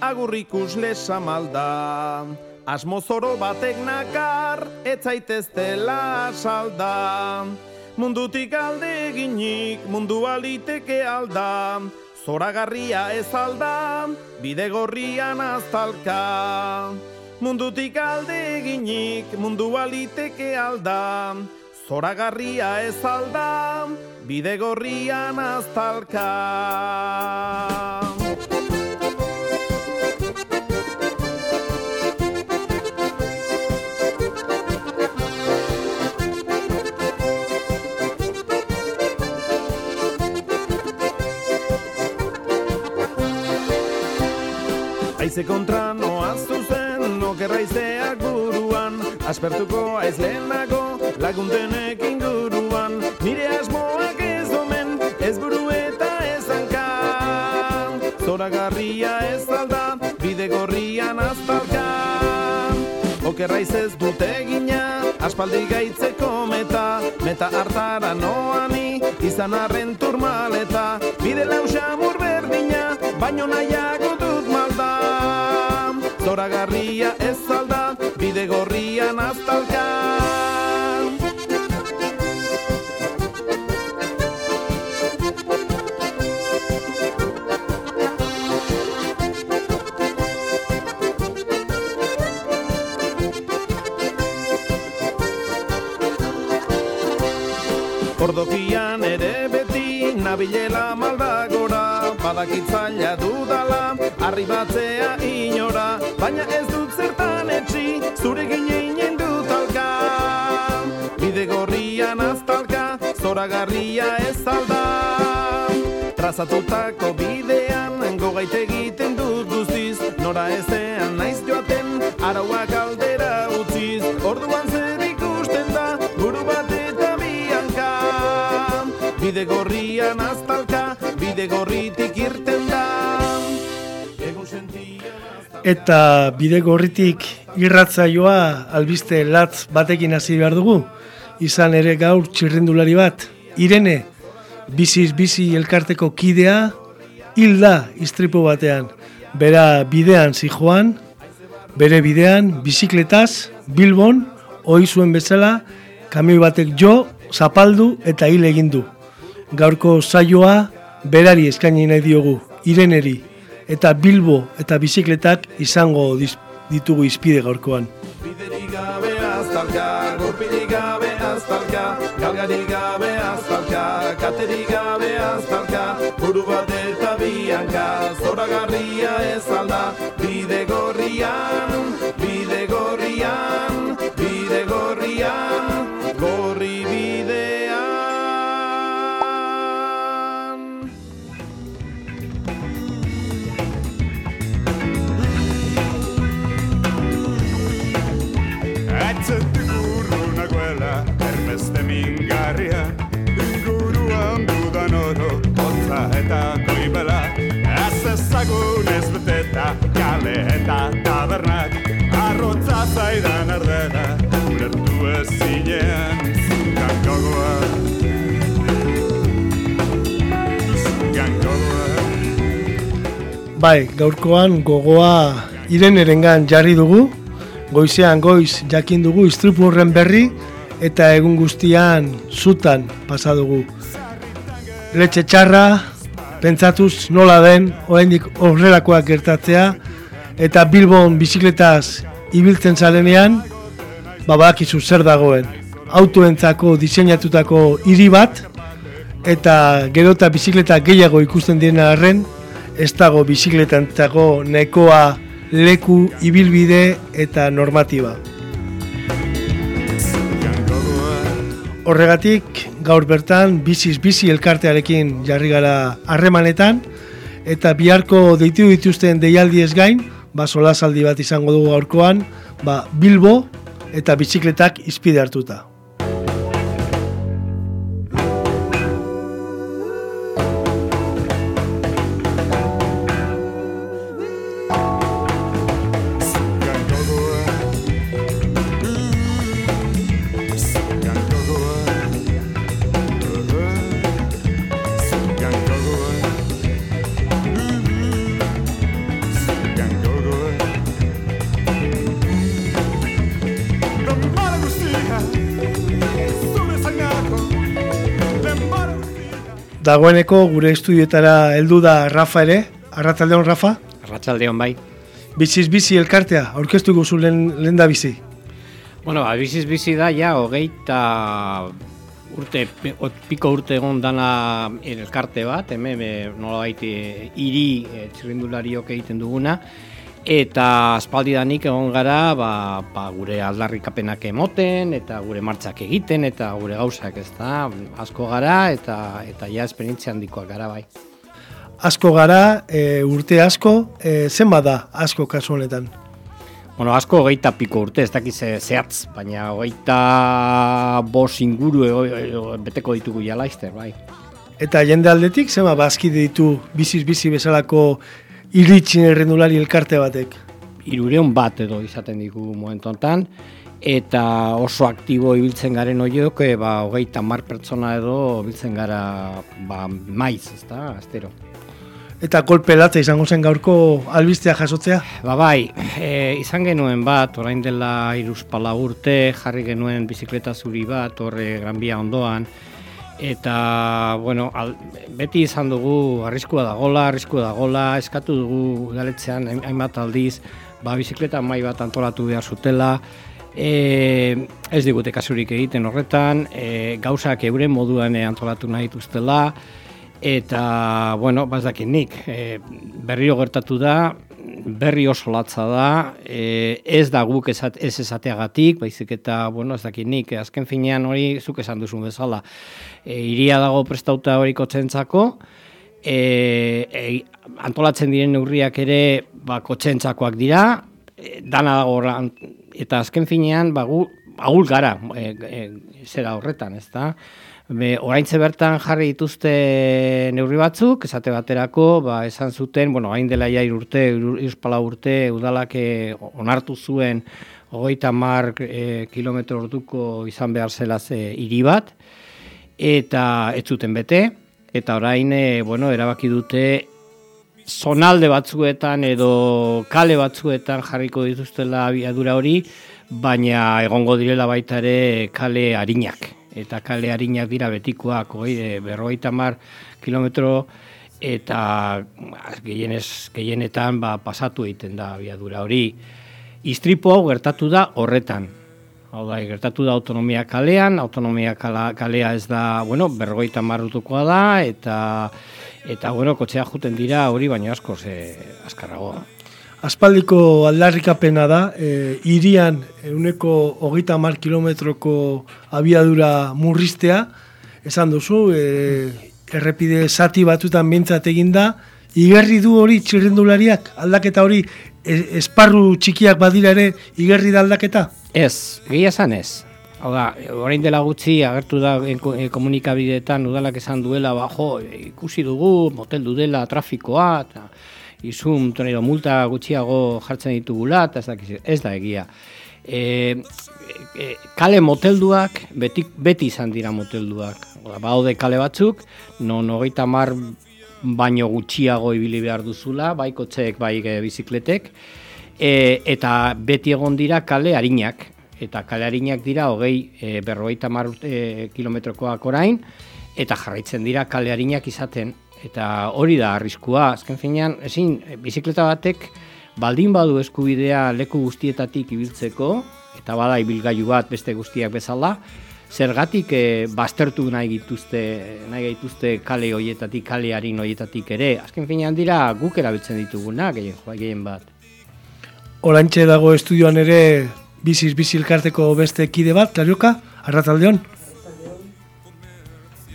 agurrikus lesamalda. Asmo zoro batek nakar, ez zaiteztela salda. Mundutik alde eginik, mundu aliteke alda. Zoragarria ez alda, bide gorrian aztalka. Mundutik alde eginik, mundu aliteke alda. Zoragarria ez alda, bide gorrian aztalka. Aize kontra noa zuzen, okerra izeak buruan, aspertuko aiz lehenago, laguntenek inguruan, nire asmoak ez omen, ez buru eta ez hanka. Zoragarria ez alda, bide gorrian aztalka. Okerra ez dute gina, aspaldi gaitzeko meta, meta hartara noani, izan arren turmaleta, bide lausamur berdina, baino nahiago malda. Zoragarria ez alda, bide gorrian aztalka. Ordokian ere beti nabilela maldagora Badakitzaila dudala, arribatzea inora Baina ez dut zertan etxi, zure gineinen dut alka Bide gorrian aztalka, zoragarria ez alda. Trazatutako bidean, gogait egiten dut guztiz Nora ezean naiz joaten, arauak aldera utziz. Orduan zer ikusten da, buru Bide gorrian aztalka, bide gorritik irten da Eta bide gorritik irratzaioa albiste latz batekin hasi behar dugu. Izan ere gaur txirrindulari bat, Irene, biziz bizi elkarteko kidea, hilda istripu batean. Bera bidean zijoan, bere bidean, bizikletaz, Bilbon, ohi zuen bezala, kamioi batek jo, zapaldu eta hil egin du. Gaurko saioa berari eskaini nahi diogu, Ireneri, eta Bilbo eta bizikletak izango ditugu izpide gaurkoan. Biderik gabe aztalka, gurpirik gabe aztalka, galgarik gabe aztalka, katerik gabe aztalka, buru bat eta bianka, zoragarria ez alda, eta goibela Ez ezagun ez beteta, kale eta tabernak Arrotza zaidan ardera, ulertu ez zinean Zugan gogoa Zugan gogoa Bai, gaurkoan gogoa Irenerengan jarri dugu, goizean goiz jakin dugu istripu horren berri eta egun guztian zutan pasa dugu. Letxe txarra, pentsatuz nola den, oraindik horrelakoak gertatzea, eta Bilbon bizikletaz ibiltzen zalenean, ba badakizu zer dagoen. Autoentzako diseinatutako hiri bat, eta gero eta bizikleta gehiago ikusten direna arren, ez dago bizikletantzako nekoa leku ibilbide eta normatiba. Horregatik, gaur bertan, biziz bizi elkartearekin jarri gara harremanetan, eta biharko deitu dituzten deialdi ez gain, ba solasaldi bat izango dugu gaurkoan, ba Bilbo eta bizikletak izpide hartuta. Dagoeneko gure estudioetara heldu da Rafa ere, Arrataldeon Rafa, Arratxaldeon bai. biziz bizi elkartea, aurkeztu guzu lehen, lehen da bizi. Bueno, ba, biziz bizi da, ja, hogeita urte, pi- ot- piko urte egon dana elkarte bat, hemen e, nolabait e, hiri e, txirrindulariok egiten duguna, eta aspaldidanik egon gara ba, ba, gure aldarrikapenak emoten, eta gure martxak egiten, eta gure gauzak, ez da, asko gara, eta eta ja esperientzia handikoak gara bai. Asko gara, e, urte asko, e, zenbat da asko kasu honetan. Bueno, asko hogeita piko urte, ez dakiz ze- zehatz, baina hogeita bos inguru ego- ego- beteko ditugu ja laizter, bai. Eta jende aldetik, zenbat bazkide ditu biziz bizi bezalako iritsin errendulari elkarte batek. Irureun bat edo izaten digu momentu honetan, eta oso aktibo ibiltzen garen horiok, e, ba, hogeita mar pertsona edo ibiltzen gara ba, maiz, ez da, astero. Eta kolpe latza izango zen gaurko albistea jasotzea. Ba bai, e, izan genuen bat, orain dela iruzpala urte, jarri genuen bizikleta zuri bat, horre Gran Bia ondoan, eta, bueno, al, beti izan dugu arriskua dagola, arriskua dagola, eskatu dugu udaletzean hain- hainbat aldiz, ba, bizikleta mai bat antolatu behar zutela, e, ez digute kasurik egiten horretan, e, gauzak euren moduan antolatu nahi dituztela, eta, bueno, bazdakin nik, e, berriro gertatu da, berri oso latza da, e, ez da guk esat, ez esateagatik, baizik eta, bueno, ez dakit nik, e, azken finean hori zuk esan duzun bezala, e, iria dago prestauta hori kotxentzako, e, e, antolatzen diren neurriak ere ba, kotxentzakoak dira, e, dana dago eta azken finean ba, gu, ahul gara e, e, zera horretan, ez da? Be, oraintze bertan jarri dituzte neurri batzuk, esate baterako, ba, esan zuten, bueno, hain dela ja hiru urte, iruspala urte, udalak eh, onartu zuen hogeita mar e, kilometro orduko izan behar zela ze hiri bat, eta ez zuten bete, eta orain, e, bueno, erabaki dute zonalde batzuetan edo kale batzuetan jarriko dituztela abiadura hori, baina egongo direla baita ere kale harinak. Eta kale harinak dira betikoak, hogei, e, berrogeita mar kilometro, eta ba, gehienez, gehienetan ba, pasatu egiten da abiadura hori. Istripu hau gertatu da horretan. Hau da, gertatu da autonomia kalean, autonomia kala, kalea ez da, bueno, berrogeita marrutukoa da, eta, eta bueno, kotxea juten dira hori, baina asko ze azkarrago. Aspaldiko aldarrikapena da, e, irian euneko hogeita mar kilometroko abiadura murriztea, esan duzu, e, errepide zati batutan bintzat eginda, igerri du hori txirrendulariak, aldaketa hori, e, esparru txikiak badira ere, igerri da aldaketa? Ez, egia esan ez. Hau da, orain dela gutxi agertu da ko- komunikabideetan udalak esan duela, ba, jo, ikusi dugu, moteldu dela trafikoa, eta izun, tonero, multa gutxiago jartzen ditugula, eta ez, dakiz, ez da egia. E, e, kale motelduak, beti, beti izan dira motelduak. Baude kale batzuk, non hogeita mar baino gutxiago ibili behar duzula, bai kotxeek, bai e, bizikletek, e, eta beti egon dira kale harinak, eta kale harinak dira hogei e, berrogeita mar e, kilometrokoak orain, eta jarraitzen dira kale harinak izaten, eta hori da arriskua, azken finean, ezin, e, bizikleta batek baldin badu eskubidea leku guztietatik ibiltzeko, eta bada ibilgailu bat beste guztiak bezala, zergatik e, baztertu nahi dituzte, nahi gaituzte kale hoietatik, kale harin hoietatik ere, azken finean dira guk erabiltzen ditugunak, gehien, gehien bat. Olantxe dago estudioan ere biziz bizi elkarteko beste kide bat, Karioka, Arrataldeon?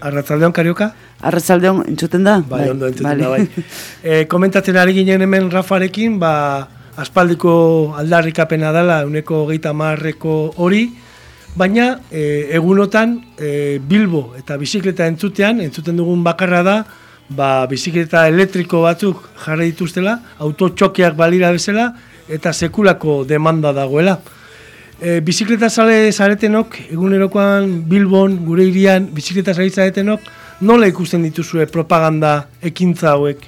Arrataldeon, Karioka? Arratzaldeon entzuten da? Bai, ondo entzuten da, bai. E, komentatzen ari ginen hemen Rafarekin, ba, aspaldiko aldarrikapena dela, uneko hogeita marreko hori, baina e, egunotan e, Bilbo eta bizikleta entzutean, entzuten dugun bakarra da, ba, bizikleta elektriko batzuk jarri dituztela, autotxokeak balira bezala, eta sekulako demanda dagoela. E, bizikleta sale zaretenok, egunerokoan Bilbon, gure irian, bizikleta sale zaretenok, nola ikusten dituzue propaganda ekintza hauek?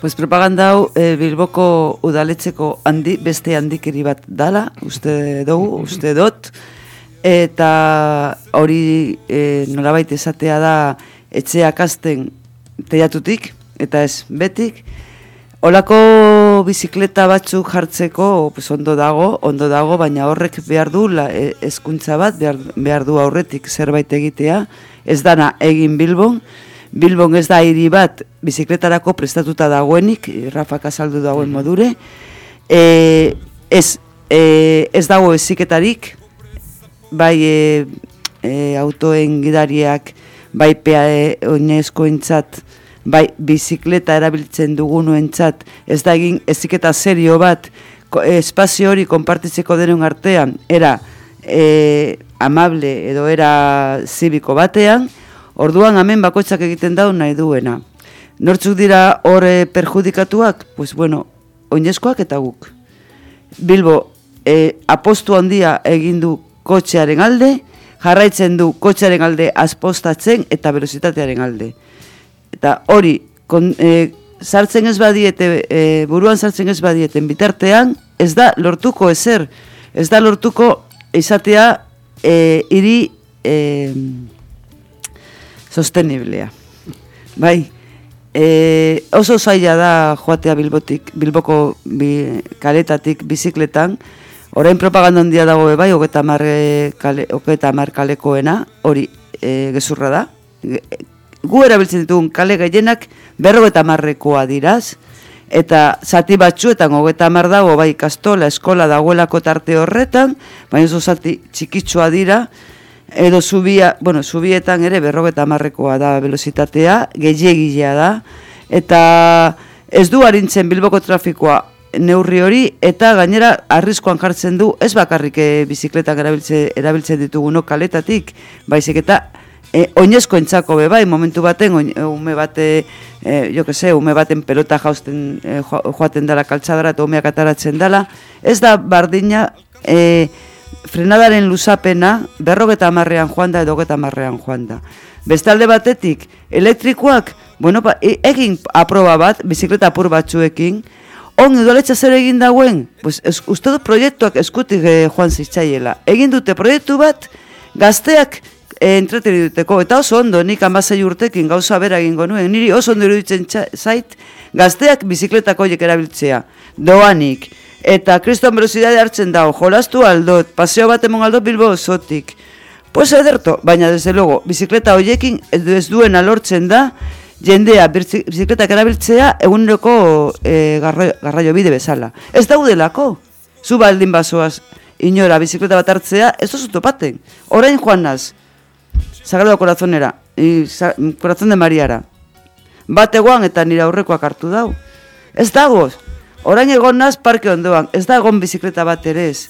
Pues propaganda hau e, Bilboko udaletxeko handi, beste handikeri bat dala, uste dugu, uste dut, eta hori e, nolabait esatea da etxeak azten teiatutik, eta ez betik, Olako bizikleta batzuk jartzeko pues, ondo dago, ondo dago, baina horrek behar du la, e, hezkuntza bat, behar, behar du aurretik zerbait egitea, ez dana egin Bilbon, Bilbon ez da hiri bat bizikletarako prestatuta dagoenik, Rafak azaldu dagoen modure, e, ez, e, ez dago eziketarik, bai e, e, autoen gidariak, bai pea e, oinezko entzat, bai bizikleta erabiltzen dugunuentzat ez da egin eziketa serio bat espazio hori konpartitzeko denon artean era e, amable edo era zibiko batean orduan hemen bakoitzak egiten dau nahi duena. Nortzuk dira hor perjudikatuak? Pues bueno oinezkoak eta guk. Bilbo e, apostu handia egin du kotxearen alde jarraitzen du kotxearen alde aspostatzen eta velozitatearen alde. Eta hori kon, e, sartzen ez badiete, e, buruan sartzen ez badieten bitartean, ez da lortuko ezer, ez da lortuko izatea e, iri e, sosteniblea. Bai, e, oso zaila da joatea Bilbotik, Bilboko bi, kaletatik bizikletan, orain propaganda handia dago bai, hogeta mar, kale, hogeta mar kalekoena, hori e, gezurra da, gu erabiltzen ditugun kale gehienak berrogeta marrekoa diraz, eta zati batzuetan hogeta mar dago, bai kastola, eskola dagoelako tarte horretan, baina oso zati txikitsua dira, edo zubia, bueno, zubietan ere berrogeta marrekoa da velozitatea, gehiagilea da, eta ez du harintzen bilboko trafikoa neurri hori, eta gainera arriskoan jartzen du, ez bakarrik eh, bizikletak erabiltze, erabiltzen ditugunok kaletatik, baizik eta e, oinezko entzako be bai, momentu baten, oin, ume bate, e, jo que se, ume baten pelota jausten e, joa- joaten dela kaltzadara eta umeak ataratzen dela, ez da bardina e, frenadaren luzapena berrogeta amarrean joan da edo geta amarrean joan da. Bestalde batetik, elektrikoak, bueno, ba, e- egin aproba bat, bizikleta apur batzuekin, on udaletxa zer egin dagoen, pues, ez, uste dut proiektuak eskutik eh, joan zitzaiela. Egin dute proiektu bat, gazteak e, entreteniduko, eta oso ondo, nik amasei urtekin gauza bera egingo nuen, niri oso ondo iruditzen zait, gazteak bizikletako horiek erabiltzea, doanik, eta kriston velocidade hartzen dago, jolastu aldot, paseo bat emon aldot bilbo osotik, pues ederto, baina desde luego, bizikleta horiekin ez du- ez duena lortzen da, jendea bizikletak erabiltzea eguneroko e, garraio, garraio bide bezala. Ez daudelako, zu baldin bazoaz inora bizikleta bat hartzea, ez duzu topaten. Orain joan naz, Sagrado Corazonera, i, sa, Corazon de Mariara. Bat egoan eta nire aurrekoak hartu dau. Ez dago, orain egon naz parke ondoan, ez da egon bizikleta bat ere ez.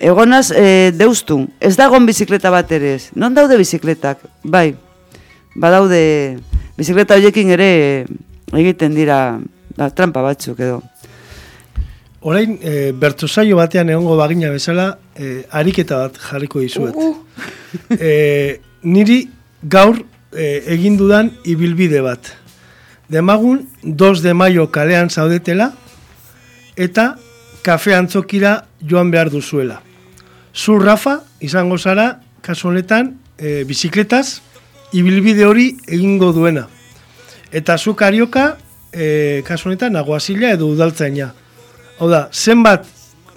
Egon naz e, deustun, ez da egon bizikleta bat ere ez. Non daude bizikletak? Bai, badaude bizikleta horiekin ere egiten dira ba, trampa batzuk edo. Orain, e, bertsosaio batean egongo bagina bezala, e, ariketa bat jarriko dizuet. E, niri gaur e, egin dudan ibilbide bat. Demagun, 2 de maio kalean zaudetela, eta kafe antzokira joan behar duzuela. Zu, Rafa, izango zara, kasu honetan, e, bizikletaz, ibilbide hori egingo duena. Eta zu karioka, e, kasu honetan, nagoazila edo udaltzaina. Hau da, zenbat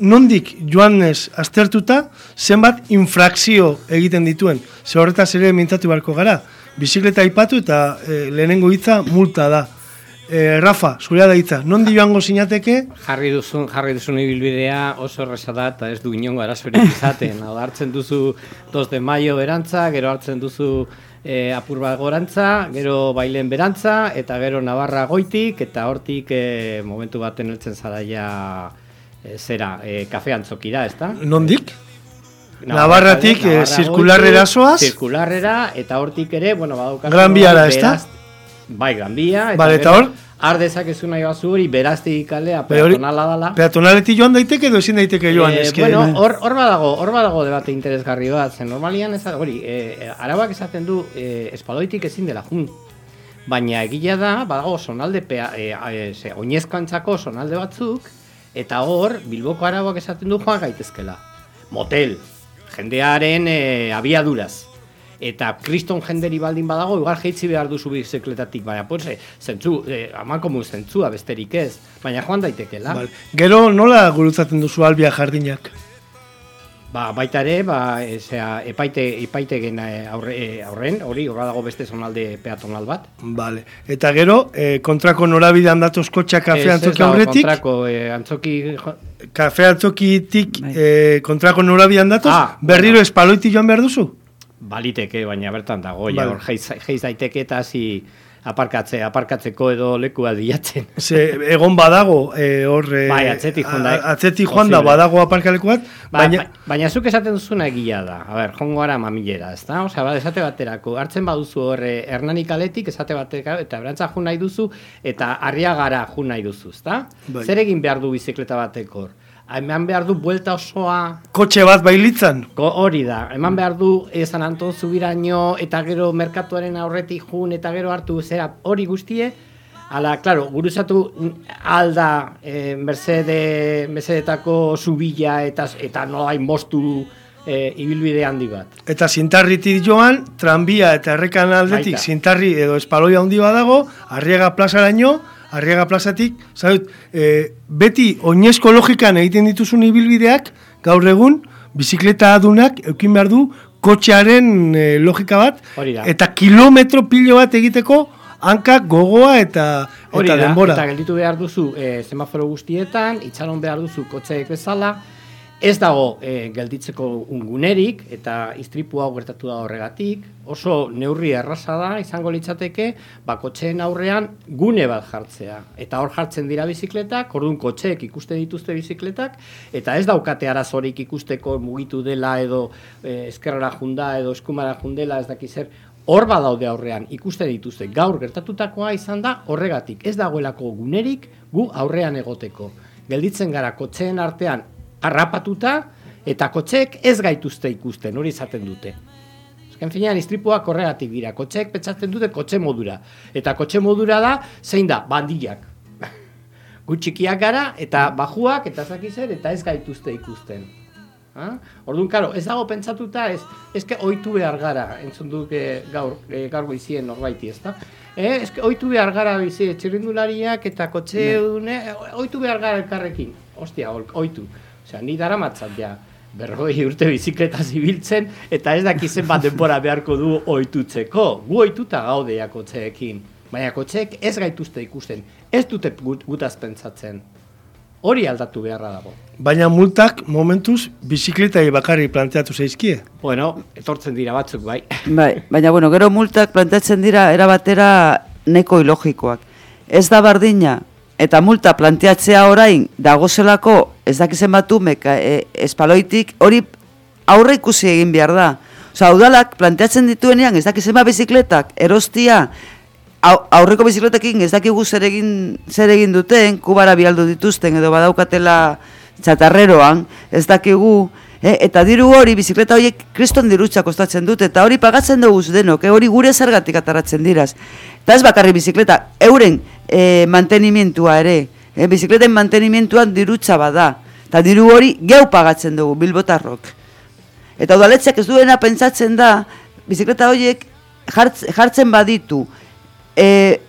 nondik joanez aztertuta, zenbat infrakzio egiten dituen. Ze horretaz ere mintzatu beharko gara. Bizikleta aipatu eta e, lehenengo hitza multa da. E, Rafa, zurea da hitza, nondi joango sinateke, Jarri duzun, jarri duzun ibilbidea oso erresa da eta ez du inongo arazorik izaten. Hau hartzen duzu 2 de maio berantza, gero hartzen duzu e, apur bat gorantza, gero bailen berantza, eta gero Navarra goitik, eta hortik e, momentu baten heltzen zara ja e, zera, e, kafe antzokira, ezta? nondik? Navarratik, eh, zirkularrera zoaz? Zirkularrera, eta hortik ere, bueno, badaukazu... Gran Biara, ezta? beraz- Bai, Gran Bia, eta, Bale, eta hor? Har dezakezu nahi bazu hori, beraztik kalea, Bai, peatonala dala. Peatonaletik joan daiteke edo ezin daiteke joan, Eh, eske. bueno, hor, hor badago, hor badago debate interesgarri bat, zen normalian ez da, hori, e, arauak esaten du e, espaloitik ezin dela jun. Baina egia da, badago sonalde, pea, e, e, ze, oinezkantzako sonalde batzuk, eta hor, Bilboko arauak esaten du joan gaitezkela. Motel, jendearen e, abiaduraz. eta kriston jenderi baldin badago, igual jeitzi behar duzu bizikletatik, baina pues, eh, zentzu, eh, amakomu zentzua besterik ez, baina joan daitekela. Vale. Gero nola gurutzaten duzu albia jardinak? Ba, baita ere, ba, e, zera, epaite, epaite gena aurre, e, aurren, hori, horra dago beste zonalde peatonal bat. Vale. Eta gero, eh, kontrako norabidean datoz kotxa kafe Ez, ez antzoki dago aurretik, Kontrako, e, antzoki, kafe antzokitik eh, kontrako norabidean datoz, Ah, berriro espaloiti joan behar duzu? baliteke, baina bertan dago, ja, Vale. hor, jeiz, jeiz daiteke eta hasi aparkatze, aparkatzeko edo lekua diatzen. Ze, egon badago, eh, hor... eh, Bai, atzetik joan da, a- Atzetik joan da, badago aparkaleku bat, Ba, baina... baina, baina zuk esaten duzuna egia da. A ber, jongo gara mamilera, ez da? Osea, ba, esate baterako, hartzen baduzu horre Hernani kaletik, esate baterako, eta berantza jun nahi duzu, eta arriagara jun nahi duzu, ez da? Bai. Zer egin behar du bizikleta batek hor? Eman behar du buelta osoa, Kotxe bat bailitzan, Ko, hori da, eman behar du eh, San Anton zubiraino eta gero merkatuaren aurretik jun eta gero hartu zera hori guztie, Ala, claro, guruzatu alda eh, Mercede, Mercedetako zubila eta, eta nolain mostu eh, ibilbide handi bat. eta zintarritik joan, tranbia eta errekan aldetik Baita. zintarri edo espaloia handi badago, arriaga plazaraino, arriaga plazatik, zaut, eh, beti oinezko logikan egiten dituzun ibilbideak, gaur egun, bizikleta adunak eukin behar du kotxearen eh, logika bat, eta kilometro pilo bat egiteko hankak gogoa eta, Hori eta da, denbora. eta gelditu behar duzu e, semaforo guztietan, itxaron behar duzu kotxeek bezala, ez dago e, gelditzeko ungunerik, eta istripu hau gertatu da horregatik, oso neurri erraza da, izango litzateke, ba, kotxeen aurrean gune bat jartzea. Eta hor jartzen dira bizikletak, orduan kotxeek ikusten dituzte bizikletak, eta ez daukate arazorik ikusteko mugitu dela edo e, eskerrara junda edo eskumara jundela ez dakiz zer, Hor badaude aurrean ikusten dituzte gaur gertatutakoa izan da horregatik ez dagoelako gunerik gu aurrean egoteko. Gelditzen gara kotxeen artean harrapatuta eta kotxeek ez gaituzte ikusten, hori izaten dute. Azken finean istripuak horregatik dira, kotxeek petxatzen dute kotxe modura. Eta kotxe modura da, zein da, bandillak. Gu txikiak gara eta bajuak eta zakizer eta ez gaituzte ikusten. Ha? Orduan, karo, ez dago pentsatuta, ez, eske oitu behar gara, entzun duk eh, gaur, eh, gaur goizien norbaiti, ez da? Eh, eske oitu behar gara bizi, txirrindulariak eta kotxe dune, oitu behar gara elkarrekin. Ostia, oitu. Osea, ni dara matzat ja, berroi urte bizikleta zibiltzen, eta ez dakizen bat denbora beharko du oitutzeko. Gu oituta gaudea kotxeekin. Baina kotxeek ez gaituzte ikusten, ez dute gut, gutaz pentsatzen. Hori aldatu beharra dago. Baina multak momentuz bizikletai bakarri planteatu zaizkie. Bueno, etortzen dira batzuk, bai. Bai, baina bueno, gero multak planteatzen dira erabatera neko ilogikoak. Ez da bardina eta multa planteatzea orain dagozelako ez dakizen batu meka, e, espaloitik hori aurre ikusi egin behar da. Osa, udalak planteatzen dituenean ez dakizen bat bizikletak erostia au- aurreko bizikletekin ez dakigu zer egin, zer egin duten, kubara bialdu dituzten edo badaukatela txatarreroan, ez dakigu, e, eta diru hori, bizikleta horiek kriston dirutza kostatzen dute, eta hori pagatzen dugu denok, e, hori gure zergatik ataratzen diraz. Eta ez bakarri bizikleta, euren e, mantenimientua ere, e, bizikleten mantenimientuan dirutza bada, eta diru hori geu pagatzen dugu, bilbotarrok. Eta udaletxeak ez duena pentsatzen da, bizikleta horiek jartz, jartzen baditu, e,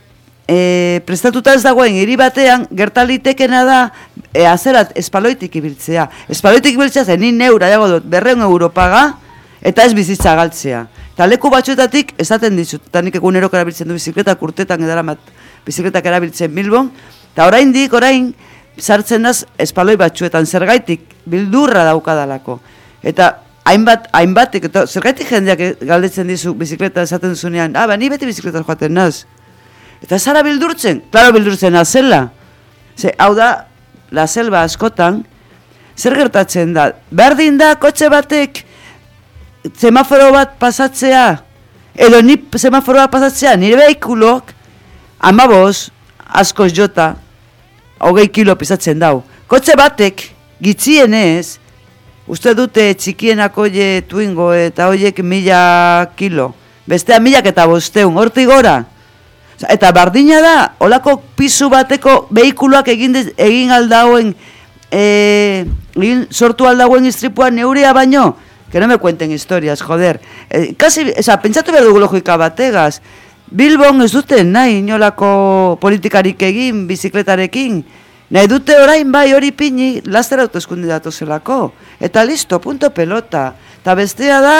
e, prestatuta ez dagoen hiri batean, gertalitekena da, e, azerat, espaloitik ibiltzea. Espaloitik ibiltzea zen, ni neura, jago dut, berreun euro paga, eta ez bizitza galtzea. Eta leku batzuetatik esaten dizut, eta nik egunerok erabiltzen du bizikletak urtetan edaramat bizikletak erabiltzen Bilbon, eta oraindik orain sartzen naz espaloi batzuetan zergaitik bildurra daukadalako. Eta hainbat, hainbatek, eta zergaitik jendeak galdetzen dizu bizikleta esaten zunean, ah, ba, ni beti bizikletan joaten naz. Eta zara bildurtzen? Klaro bildurtzen azela. Ze, hau da, la selva askotan, zer gertatzen da? Berdin da, kotxe batek, semaforo bat pasatzea, edo ni semaforo bat pasatzea, nire behikulok, amabos, askoz jota, hogei kilo pisatzen dau. Kotxe batek, gitzienez, uste dute txikienak oie tuingo eta hoiek mila kilo. Bestea milak eta bosteun, hortik gora. Eta bardina da, olako pisu bateko behikuloak egin, egin aldauen, e, egin sortu aldauen istripua neurea baino, que no me cuenten historias, joder. Eh, kasi, esa, pentsatu behar dugu logika bategaz. Bilbon ez dute nahi inolako politikarik egin, bizikletarekin. Nahi dute orain bai hori pini, laster autoeskundi datozelako. Eta listo, punto pelota. Eta bestea da,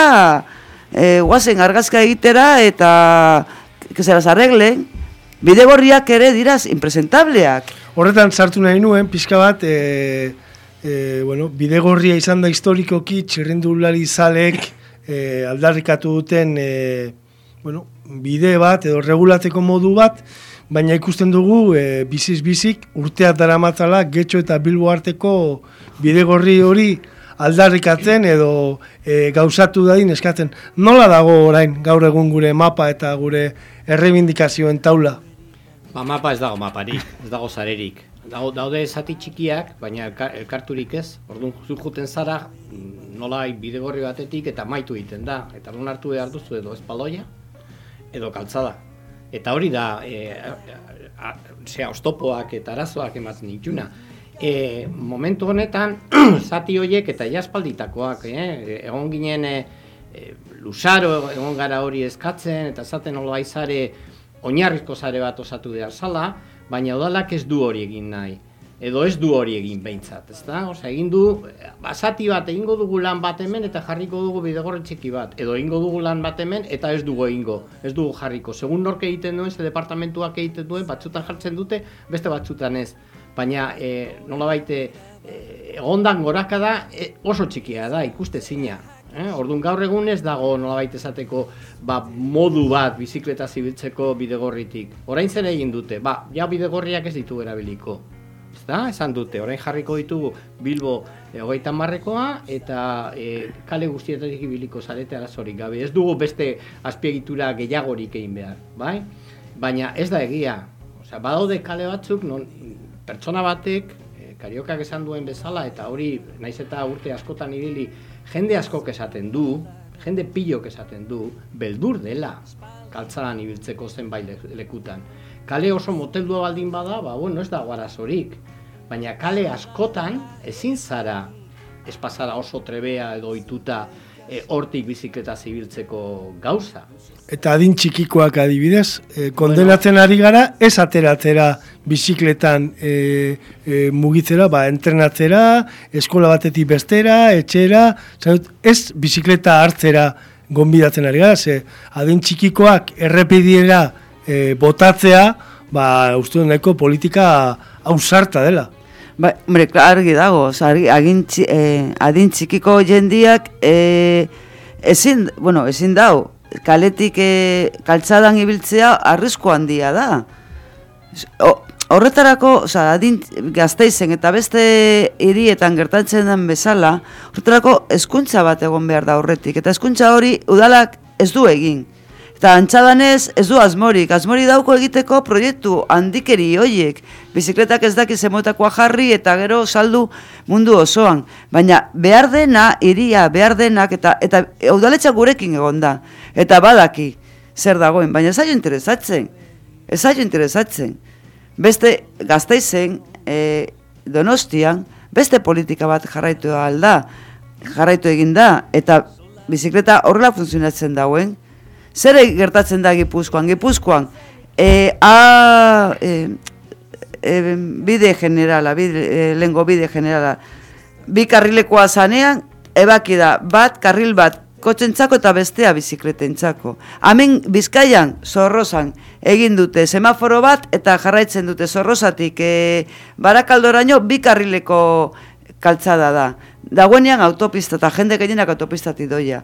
e, guazen argazka egitera eta que se las arreglen. Bidegorriak ere diraz impresentableak. Horretan sartu nahi nuen, pixka bat, e, e, bueno, bidegorria izan da historikoki txirrindulari zalek e, aldarrikatu duten e, bueno, bide bat edo regulateko modu bat, baina ikusten dugu e, biziz bizik urteak dara matzala getxo eta bilbo arteko bidegorri hori aldarrikatzen edo e, gauzatu dadin eskatzen. Nola dago orain gaur egun gure mapa eta gure errebindikazioen taula? Ba, mapa ez dago maparik, ez dago zarerik. Dago, daude zati txikiak, baina elkar, elkarturik ez. Orduan zu zara, mm, nola bidegorri batetik eta maitu egiten da. Eta orduan hartu behar duzu edo espaloia, edo kaltzada. Eta hori da, e, a, a, zera, ostopoak eta arazoak ematen dituna. E, momentu honetan, zati horiek eta jaspalditakoak, eh? egon ginen e, lusaro, egon gara hori eskatzen, eta zaten hola izare, oinarrizko zare bat osatu behar zala, baina udalak ez du hori egin nahi. Edo ez du hori egin behintzat, ez da? Osa, egin du, basati bat egingo dugu lan bat hemen eta jarriko dugu bidegorre txiki bat. Edo egingo dugu lan bat hemen eta ez dugu egingo, ez dugu jarriko. Segun nork egiten duen, ze departamentuak egiten duen, batzutan jartzen dute, beste batzutan ez. Baina, e, nola baite, e, egondan gorakada e, oso txikia da, ikuste zina. Eh? Orduan gaur egun ez dago nolabait esateko ba, modu bat bizikleta zibiltzeko bidegorritik. Orain zer egin dute? Ba, ja bidegorriak ez ditu erabiliko. Ez da? Esan dute, orain jarriko ditugu Bilbo e, hogeita marrekoa eta e, kale guztietatik ibiliko zarete arazorik gabe. Ez dugu beste azpiegitura gehiagorik egin behar, bai? Baina ez da egia. Osea, badaude kale batzuk non pertsona batek e, kariokak esan duen bezala eta hori naiz eta urte askotan ibili jende askok esaten du, jende pilok esaten du, beldur dela kaltzaran ibiltzeko zenbait lekutan. Kale oso moteldua baldin bada, ba, bueno, ez da guarazorik. Baina kale askotan ezin zara espazara oso trebea edo ituta e, hortik bizikleta zibiltzeko gauza. Eta adin txikikoak adibidez, e, kondenatzen ari gara, ez ateratzera bizikletan e, e, mugitzera, ba, entrenatzera, eskola batetik bestera, etxera, zanut, ez bizikleta hartzera gonbidatzen ari gara, ze adin txikikoak errepidiera e, botatzea, ba, uste nahiko politika ausarta dela. Ba, hombre, argi dago, oza, argi, agin, txi, eh, adin txikiko jendiak eh, ezin, bueno, ezin dau, kaletik eh, kaltzadan ibiltzea arrisku handia da. O, horretarako, oza, adin gazteizen eta beste hirietan gertatzen den bezala, horretarako eskuntza bat egon behar da horretik, eta eskuntza hori udalak ez du egin. Eta antxadanez ez du asmorik, asmori dauko egiteko proiektu handikeri hoiek. Bizikletak ez dakiz emotakoa jarri eta gero saldu mundu osoan. Baina behar dena, iria, behar denak, eta, eta eudaletxa gurekin egon da. Eta badaki, zer dagoen, baina ez interesatzen. Ez interesatzen. Beste gaztaizen, e, donostian, beste politika bat jarraitu alda, jarraitu egin da, eta bizikleta horrela funtzionatzen dauen, Zer gertatzen da Gipuzkoan? Gipuzkoan, e, a, e, e, bide generala, bide, e, lengo bide generala, bi karrilekoa zanean, ebaki da, bat, karril bat, kotxentzako eta bestea bizikletentzako. Hemen Bizkaian, zorrozan, egin dute semaforo bat, eta jarraitzen dute zorrozatik, e, barakaldoraino, bi karrileko kaltzada da. Dagoenean autopista, eta jende gehienak autopistatik doia.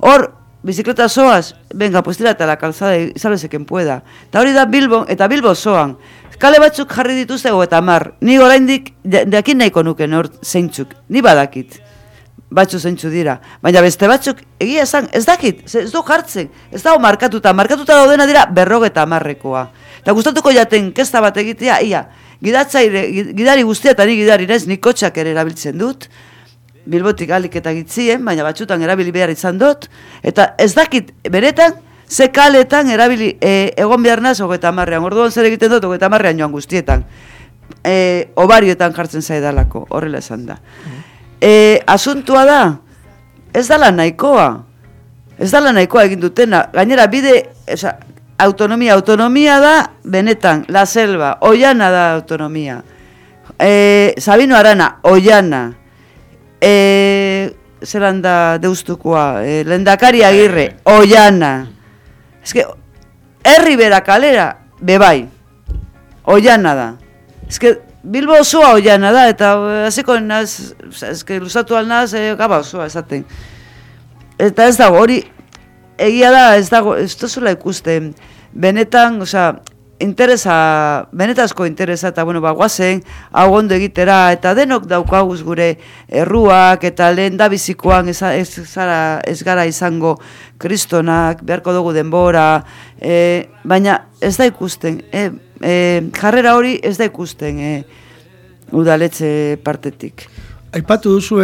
Hor, bizikleta soaz, venga, pues tirate la calzada y sálvese quien pueda. Eta hori da Bilbo, eta Bilbo soan. Kale batzuk jarri dituzte eta mar. Ni oraindik deakin nahiko nuke nor zeintzuk. Ni badakit. Batzu zeintzu dira. Baina beste batzuk egia esan, ez dakit, ez du jartzen. Ez dago markatuta, markatuta daudena dira berrogeta marrekoa. Eta gustatuko jaten kesta bat egitea, ia, gidatzaire, gidari guztia eta ni gidari nez, nik kotxak ere erabiltzen dut. Bilbotik alik eta gitzien, baina batxutan erabili behar izan dut, eta ez dakit beretan, ze kaletan erabili e, egon behar naz, hogeita marrean, orduan zer egiten dut, hogeita marrean joan guztietan, e, obarioetan jartzen zaidalako, horrela esan da. E, asuntua da, ez dala nahikoa. Ez dala nahikoa egin dutena. Gainera, bide, oza, autonomia, autonomia da, benetan, la selva, oiana da autonomia. E, Sabino Arana, oiana. E, zelan da deustukoa, e, lendakari agirre, oiana. Ez que, herri bera kalera, bebai. Oiana da. Ez que, Bilbo osoa oiana da, eta eh, hasiko naz, ez que luzatu alnaz, e, gaba osoa esaten. Eta ez dago, hori, egia da, ez dago, ez tozula ikusten, benetan, osea, interesa, benetazko interesa, eta bueno, bagoazen, hau ondo egitera, eta denok daukaguz gure erruak, eta lehen da bizikoan ez, ez, zara, ez gara izango kristonak, beharko dugu denbora, e, baina ez da ikusten, e, e, jarrera hori ez da ikusten e, udaletxe partetik. Aipatu duzu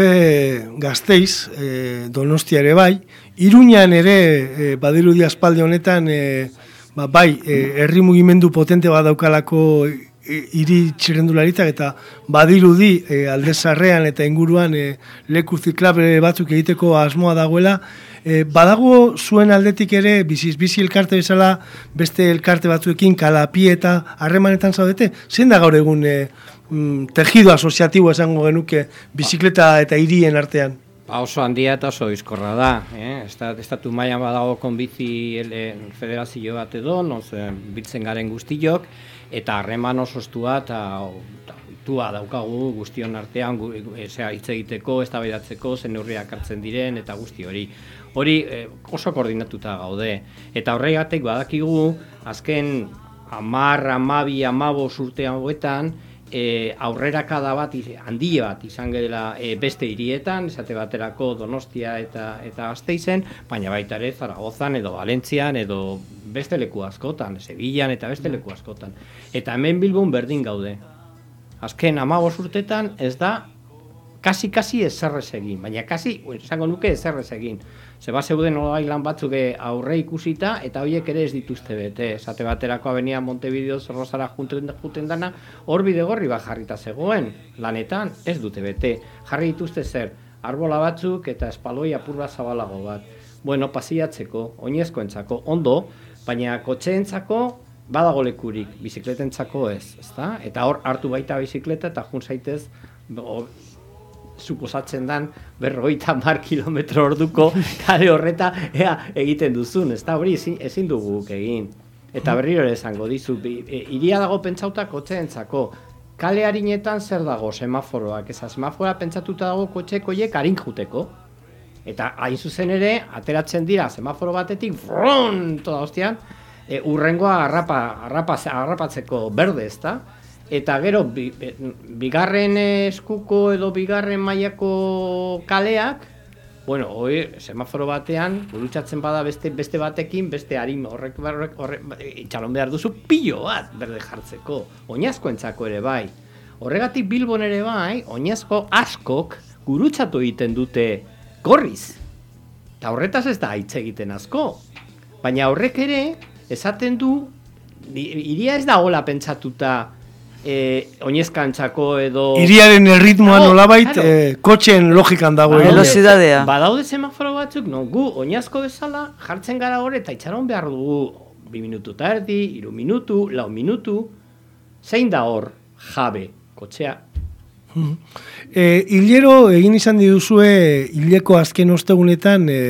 gazteiz, e, donostia ere bai, Iruñan ere e, badirudi aspaldi honetan e, ba, bai, e, herri mugimendu potente bat daukalako e, hiri txirrendularitak eta badirudi e, aldezarrean eta inguruan e, leku ziklabre batzuk egiteko asmoa dagoela, e, badago zuen aldetik ere, biziz, bizi elkarte bezala, beste elkarte batzuekin kalapie eta harremanetan zaudete, zein da gaur egun e, mm, tejido asoziatibo esango genuke bizikleta eta hirien artean? Ba oso handia eta oso izkorra da. Eh? Estatu mailan badago konbizi federazio bat edo, non bitzen garen guztiok, eta harreman oso estua eta tua daukagu guztion artean zera, hitz egiteko, eztabaidatzeko, zen neurriak hartzen diren eta guzti hori. Hori eh, oso koordinatuta gaude. Eta horregatek badakigu, azken amar, amabi, amabo urte hauetan, e, aurrerakada bat handile bat izan dela e, beste hirietan, esate baterako Donostia eta eta Gasteizen, baina baita ere Zaragozan edo Valentzian edo beste leku askotan, Sevillan eta beste leku askotan. Eta hemen Bilbon berdin gaude. Azken 15 urtetan ez da kasi kasi ezerrez egin, baina kasi esango nuke ezerrez egin. Ze ba zeuden ogai lan batzuk aurre ikusita eta horiek ere ez dituzte bete. Esate baterako abenia Montevideo Rosara junten juten dana hor bide gorri bat jarrita zegoen lanetan ez dute bete. Jarri dituzte zer arbola batzuk eta espaloi apurra zabalago bat. Bueno, pasiatzeko, oinezkoentzako ondo, baina kotxeentzako badago lekurik, bizikletentzako ez, ezta? Eta hor hartu baita bizikleta eta jun zaitez suposatzen dan berroita mar kilometro orduko kale horreta ea egiten duzun, ez da hori ezin, dugu egin. Eta berriro ere esango dizu, e, iria dago pentsauta kotxeentzako, kale harinetan zer dago semaforoak, ez semafora pentsatuta dago kotxekoiek harin juteko. Eta hain zuzen ere, ateratzen dira semaforo batetik, fron, toda hostian, e, urrengoa harrapa, harrapa, harrapatzeko berde, ez? Eta gero, bigarren eskuko edo bigarren mailako kaleak, bueno, hoi, semaforo batean, burutsatzen bada beste beste batekin, beste harin horrek, horrek, itxalon behar duzu pilo bat berde jartzeko, oinazko entzako ere bai. Horregatik Bilbon ere bai, oinazko askok gurutzatu egiten dute gorriz. Eta horretaz ez da hitz egiten asko. Baina horrek ere, esaten du, iria ez da hola pentsatuta, e, oinezkantzako edo... Iriaren erritmoan oh, nolabait, claro. e, kotxen logikan dago. Velocidadea. Badaude semaforo batzuk, no, gu oinazko bezala jartzen gara gore eta itxaron behar dugu bi minutu tardi, iru minutu, lau minutu, zein da hor jabe, kotxea E, hilero egin izan diduzue hileko azken ostegunetan e,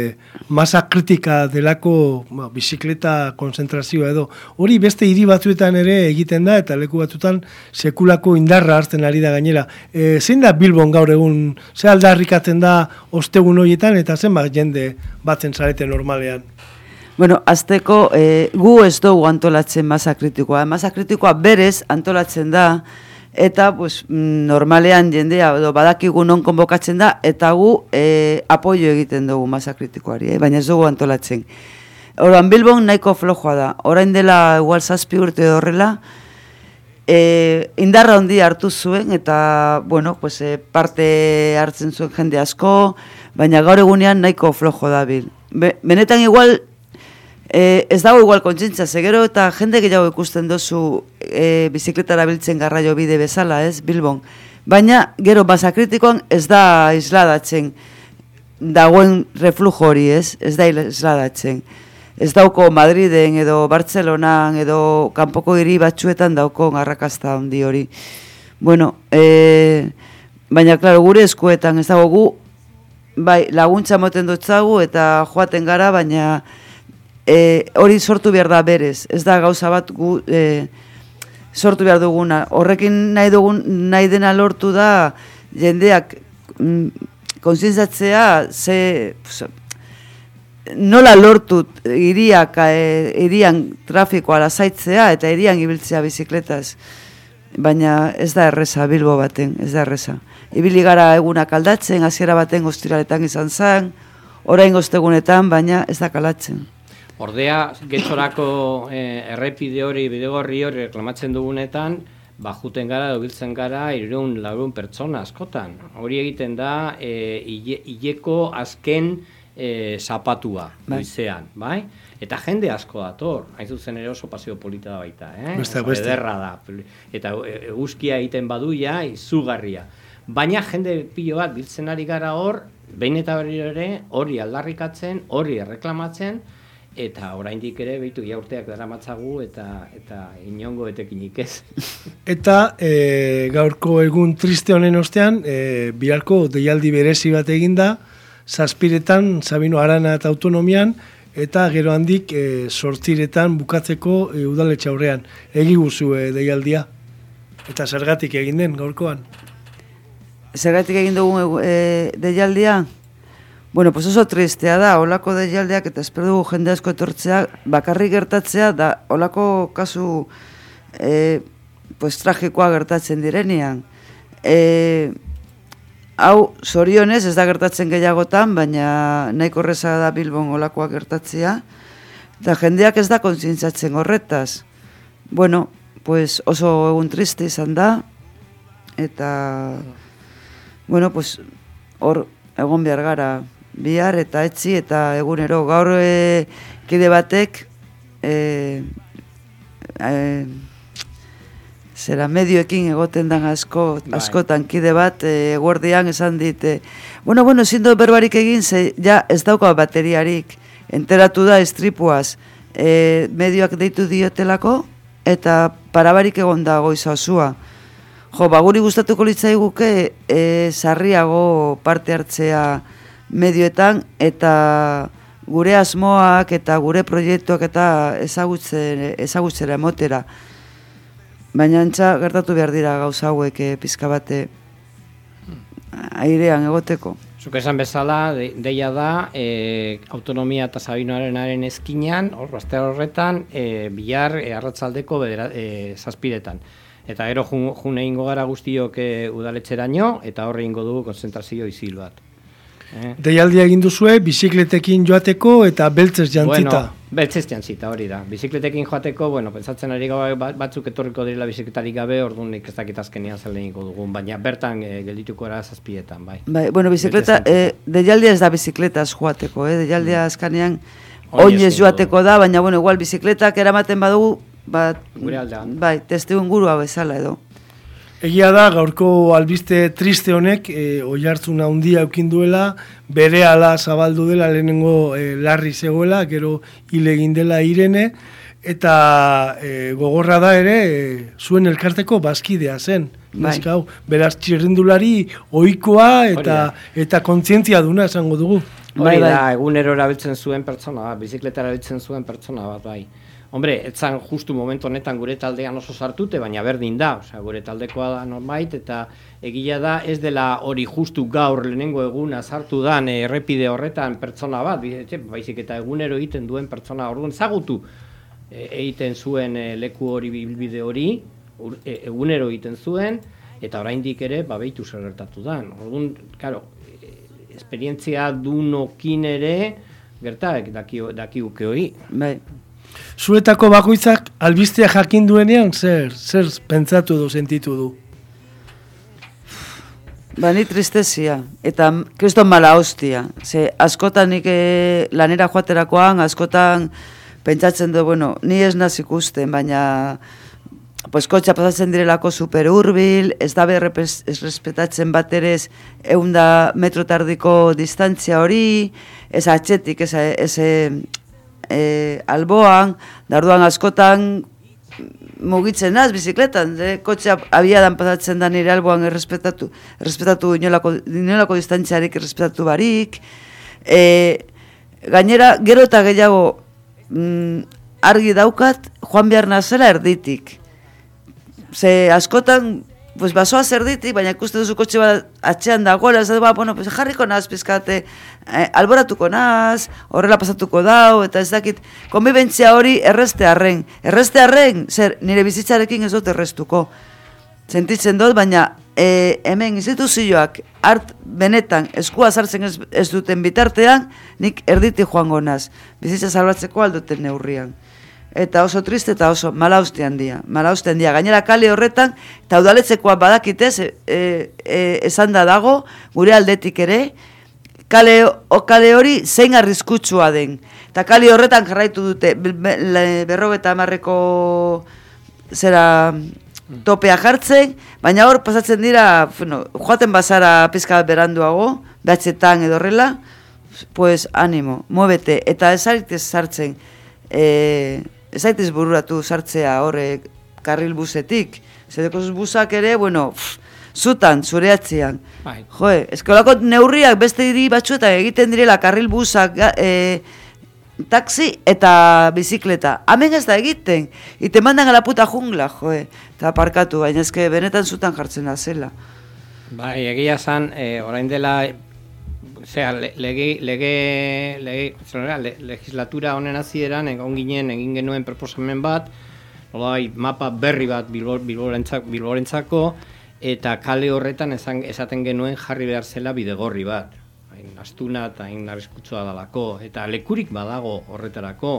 masa kritika delako ba, bizikleta konzentrazioa edo hori beste hiri batzuetan ere egiten da eta leku batzuetan sekulako indarra hartzen ari da gainera. E, zein da Bilbon gaur egun ze aldarrikatzen da ostegun horietan eta zenbat jende batzen zarete normalean? Bueno, azteko e, gu ez dugu antolatzen masa kritikoa. Masa kritikoa berez antolatzen da eta pues, normalean jendea edo badakigu non konbokatzen da eta gu e, apoio egiten dugu masa kritikoari, eh? baina ez dugu antolatzen. Horan Bilbon nahiko flojoa da. Orain dela igual zazpi urte horrela, e, indarra handi hartu zuen eta bueno, pues, e, parte hartzen zuen jende asko, baina gaur egunean nahiko flojo da bil. benetan igual E, ez dago igual kontzintza, zegero eta jende gehiago ikusten dozu e, bizikleta erabiltzen garraio bide bezala, ez, Bilbon. Baina, gero, basa kritikoan ez da isladatzen. dagoen reflujo hori, ez? Ez da isladatzen. Ez dauko Madriden edo Bartzelonan edo kanpoko hiri batzuetan dauko arrakasta handi hori. Bueno, e, baina, klaro, gure eskuetan ez dago gu, bai, laguntza moten dutzagu eta joaten gara, baina e, hori sortu behar da berez. Ez da gauza bat gu e, sortu behar duguna. Horrekin nahi, dugun, nahi dena lortu da jendeak mm, konsientzatzea ze pues, nola lortu iriak e, irian trafikoa lasaitzea eta irian ibiltzea bizikletaz. Baina ez da erresa Bilbo baten, ez da erresa. Ibili gara egunak aldatzen, hasiera baten ostiraletan izan zen, orain ostegunetan, baina ez da kalatzen. Ordea, getxorako eh, errepide hori, bidegorri hori reklamatzen dugunetan, bajuten gara, dobiltzen gara, irun, laurun pertsona askotan. Hori egiten da, eh, hile- hileko azken eh, zapatua, Bai. goizean, bai? Eta jende asko dator, hain zuzen ere oso paseo polita da baita, eh? Besteak Oso beste. Ederra da, eta e- eguzkia egiten baduia, izugarria. Baina jende pilo bat biltzen ari gara hor, behin eta berriro ere, hori aldarrikatzen, hori erreklamatzen, eta oraindik ere behitu ja urteak daramatzagu eta eta inongo etekinik ez. Eta e, gaurko egun triste honen ostean, e, biharko deialdi berezi bat eginda, zazpiretan, Sabino Arana eta Autonomian, eta gero handik e, sortziretan bukatzeko e, udaletxe aurrean. Egi guzu e, deialdia. Eta zergatik egin den gaurkoan. Zergatik egin dugun egu- e, deialdia? Bueno, pues oso tristea da, olako deialdiak eta espero dugu jende asko etortzea, bakarrik gertatzea da olako kasu e, pues tragikoa gertatzen direnean. E, hau, zorionez ez da gertatzen gehiagotan, baina nahiko horreza da Bilbon olakoak gertatzea, eta jendeak ez da kontzientzatzen horretaz. Bueno, pues oso egun triste izan da, eta bueno, pues hor egon behar gara bihar eta etzi eta egunero. Gaur e, kide batek e, e, zera medioekin egoten dan asko, Bai. askotan kide bat e, eguerdian esan dit e, bueno, bueno, ezin dut berbarik egin ze ja ez dauka bateriarik. Enteratu da estripuaz e, medioak deitu diotelako eta parabarik egon da goiza osua Jo, ba, guri gustatuko litzaiguke e, sarriago parte hartzea medioetan eta gure asmoak eta gure proiektuak eta ezagutzen, ezagutzera emotera. Baina antza gertatu behar dira gauza hauek e, pizka bate airean egoteko. Zuk esan bezala, de, deia da, e, autonomia eta sabinoarenaren eskinan, hor, horretan, e, bihar e, arratzaldeko bedera, e, zazpiretan. Eta gero jun, jun egingo gara guztiok e, udaletxeraino, eta horre egingo dugu konzentrazio izil bat. Eh? Deialdia egin duzue, bizikletekin joateko eta beltzez jantzita. Bueno, beltzez jantzita hori da. Bizikletekin joateko, bueno, pentsatzen ari gabe ba- batzuk etorriko direla bizikletarik gabe, orduan nik ez dakit azkenean zer leheniko dugun, baina bertan e, geldituko era zazpietan, bai. Bai, bueno, bizikleta, e, deialdia ez da bizikletaz joateko, eh? deialdia azkanean Oinez joateko da, baina, bueno, igual bizikletak eramaten badugu, bat, Gure aldean. bai, testi ingurua bezala edo. Egia da, gaurko albiste triste honek, e, oi hartzuna handia eukin duela, bere ala zabaldu dela lehenengo e, larri zegoela, gero hile egin dela irene, eta e, gogorra da ere, e, zuen elkarteko bazkidea zen. Bai. Hau, beraz txirrindulari ohikoa eta eta kontzientzia duna esango dugu. Hori Bai, bai. da, egunero erabiltzen zuen pertsona bat, bizikleta erabiltzen zuen pertsona bat, bai. Hombre, etzan justu momentu honetan gure taldean oso sartute, baina berdin da, osea, gure taldekoa da norbait, eta egia da ez dela hori justu gaur lehenengo eguna sartu dan errepide horretan pertsona bat, baizik eta egunero egiten duen pertsona orduan zagutu e, egiten zuen eh, leku hori bilbide hori, ur- e, egunero egiten zuen, eta oraindik ere babeitu zer gertatu dan. Orduan, claro, e, esperientzia dunokin ere gerta daki, dakiuke hori. Bai. Zuetako bakoitzak albistea jakin duenean, zer, zer pentsatu edo sentitu du. Ba, ni tristezia, eta kriston mala hostia. Ze, askotan nik eh, lanera joaterakoan, askotan pentsatzen du, bueno, ni ez naz ikusten, baina pues kotxa pasatzen direlako super hurbil, ez da ez respetatzen bat ere ez eunda metro tardiko distantzia hori, ez atxetik, ez, ez e, alboan, darduan askotan mugitzen naz, bizikletan, ze, kotxea abiadan pasatzen da nire alboan errespetatu, errespetatu inolako, inolako distantziarik errespetatu barik, e, gainera, gero eta gehiago mm, argi daukat, joan behar nazela erditik. Ze askotan, pues basoa zer ditik, baina ikuste duzu kotxe bat atxean dagoela, ez ba, bueno, pues jarriko naz, pizkate, eh, alboratuko naz, horrela pasatuko dau, eta ez dakit, konbibentzia hori erreste arren. Erreste arren, zer, nire bizitzarekin ez dut errestuko. Sentitzen dut, baina e, hemen instituzioak hart benetan eskua sartzen ez, ez duten bitartean, nik erditi joango naz, bizitza salbatzeko alduten neurrian eta oso triste eta oso malauste handia. Malauste handia. Gainera kale horretan, eta udaletzekoa badakitez, e, e, esan da dago, gure aldetik ere, kale, o, kale hori zein arriskutsua den. Eta kale horretan jarraitu dute, berrogeta amarreko zera topea jartzen, baina hor pasatzen dira, bueno, joaten bazara pizka beranduago, behatzetan edo horrela, pues animo, muebete, eta ez sartzen, eh, ez zaitez bururatu sartzea horrek karril busetik. Zedeko busak ere, bueno, pff, zutan, zure atzian. Bai. Jo, eskolako neurriak beste hiri batzuetan egiten direla karril busak, e, taxi eta bizikleta. Hemen ez da egiten. Ite mandan ala puta jungla, jo, eta parkatu, baina ezke benetan zutan jartzen da zela. Bai, egia zan, e, orain dela Osea, lege, lege, lege, le, legislatura honen hasieran egon ginen egin genuen proposamen bat, olai, mapa berri bat bilborentzako, eta kale horretan esan, esaten genuen jarri behar zela bidegorri bat. Hain astuna eta hain arriskutsua dalako, eta lekurik badago horretarako.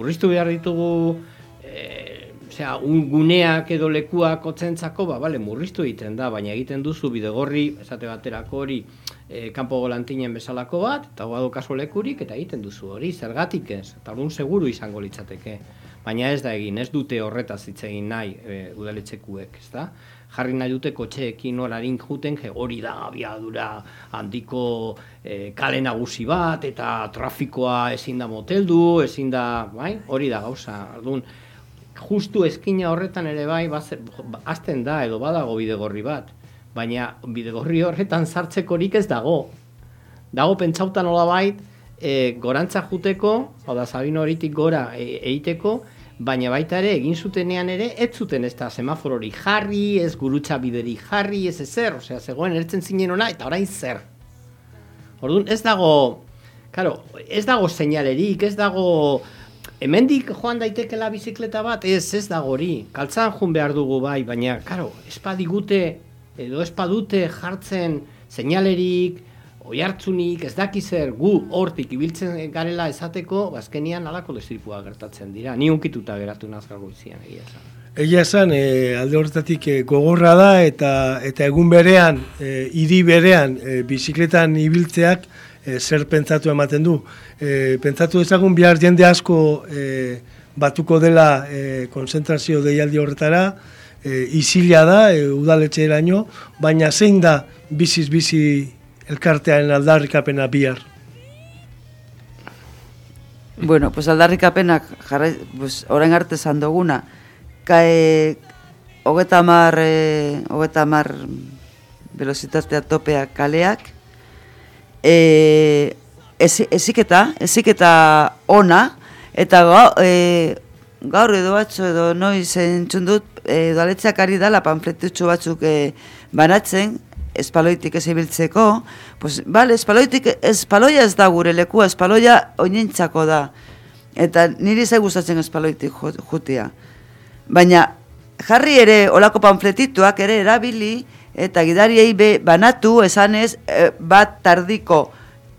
Urriztu behar ditugu, e, osea, un guneak edo lekuak otzentzako, ba, bale, murriztu egiten da, baina egiten duzu bidegorri, esate baterako hori, e, kanpo golantinen bezalako bat, eta guadu kaso lekurik, eta egiten duzu hori, zergatik ez, eta orduan seguru izango litzateke. Baina ez da egin, ez dute horretaz hitz egin nahi e, udaletxekuek, ez da? Jarri nahi dute kotxeekin horarin juten, je, hori da abiadura handiko e, kale nagusi bat, eta trafikoa ezin da moteldu, ezin da, bai? hori da gauza, orduan, justu eskina horretan ere bai, azten da edo badago bidegorri bat baina bidegorri horretan sartzekorik ez dago. Dago pentsautan nola bait, e, gorantza juteko, hau da, sabino horitik gora e, eiteko, baina baita ere, egin zutenean ere, ez zuten ez da semaforori jarri, ez gurutza bideri jarri, ez ezer, osea, zegoen ertzen zinen ona, eta orain zer. Orduan, ez dago, karo, ez dago seinalerik, ez dago, hemendik joan daitekela bizikleta bat, ez, ez dago hori, kaltzan jun behar dugu bai, baina, karo, espadigute edo espadute jartzen seinalerik, oi hartzunik, ez daki zer gu hortik ibiltzen garela esateko, bazkenian alako destripua gertatzen dira. Ni unkituta geratu nazkar goizian, egia esan. Egia esan, e, alde horretatik e, gogorra da eta eta egun berean, e, hiri berean, e, bizikletan ibiltzeak e, zer pentsatu ematen du. E, pentsatu ezagun bihar jende asko e, batuko dela e, konzentrazio deialdi horretara, e, isila da, e, udaletxe eraino, baina zein da biziz bizi elkartearen aldarrikapena bihar? Bueno, pues aldarrikapenak, jarra, pues, orain arte zan duguna, kae, hogeta mar, e, hogeta mar velozitatea topea kaleak, e, eziketa, eziketa ona, eta e, gaur edo batzu edo noiz entzun dut, e, ari dala panfletutxo batzuk e, banatzen, espaloitik ez ibiltzeko, pues, bale, espaloitik, espaloia ez da gure lekua, espaloia oinentzako da. Eta niri zai gustatzen espaloitik jutia. Baina, jarri ere olako panfletituak ere erabili, eta gidariei be banatu, esanez, e, bat tardiko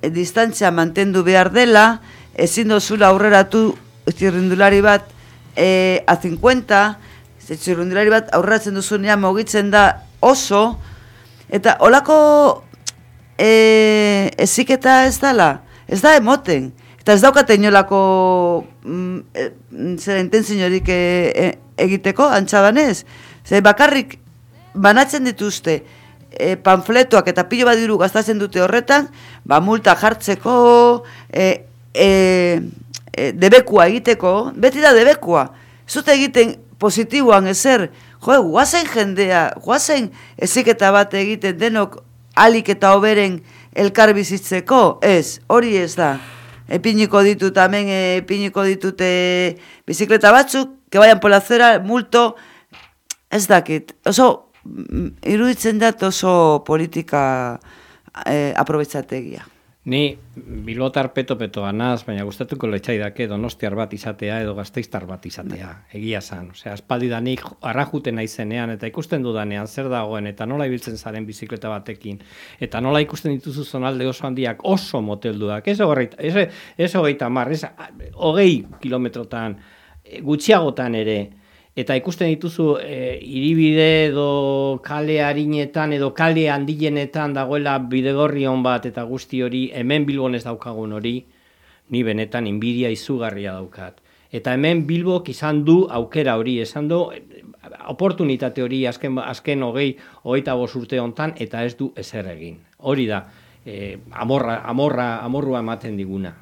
e, distantzia mantendu behar dela, ezin dozula aurreratu zirrindulari bat e, a 50, zetxirrundilari bat aurratzen duzunean mogitzen da oso, eta olako e, eziketa ez dala, ez da emoten, eta ez daukate inolako mm, e, zera intentzinorik e, e, egiteko, antxabanez. Ze bakarrik banatzen dituzte e, panfletoak eta pilo bat diru gastatzen dute horretan, ba multa jartzeko, e, e, e, debekua egiteko, beti da debekua. Zute egiten positiboan ezer, jo, guazen jendea, guazen eziketa bat egiten denok alik eta oberen elkar bizitzeko, ez, hori ez da. Epiniko ditut, hemen epiniko ditute bizikleta batzuk, que vayan por la acera, multo, ez dakit. Oso, mm, iruditzen dat oso politika eh, aprobetzategia. Ni bilotar peto-petoa naz, baina gustatuko letxaidake donostiar bat izatea edo gazteiztar bat izatea, egia zan. Osea, espaldidanik arrajuten naizenean eta ikusten dudanean zer dagoen eta nola ibiltzen zaren bizikleta batekin eta nola ikusten dituzu zonalde oso handiak oso motelduak, ez hogeita, ez, ez hogeita mar, ez hogei kilometrotan gutxiagotan ere, eta ikusten dituzu e, iribide edo kale harinetan edo kale handienetan dagoela bidegorri hon bat eta guzti hori hemen Bilbon ez daukagun hori, ni benetan inbidia izugarria daukat. Eta hemen Bilbok izan du aukera hori, esan du oportunitate hori azken, azken hogei, hogeita urte hontan eta ez du ezer egin. Hori da, e, amorra, amorra, amorrua ematen diguna.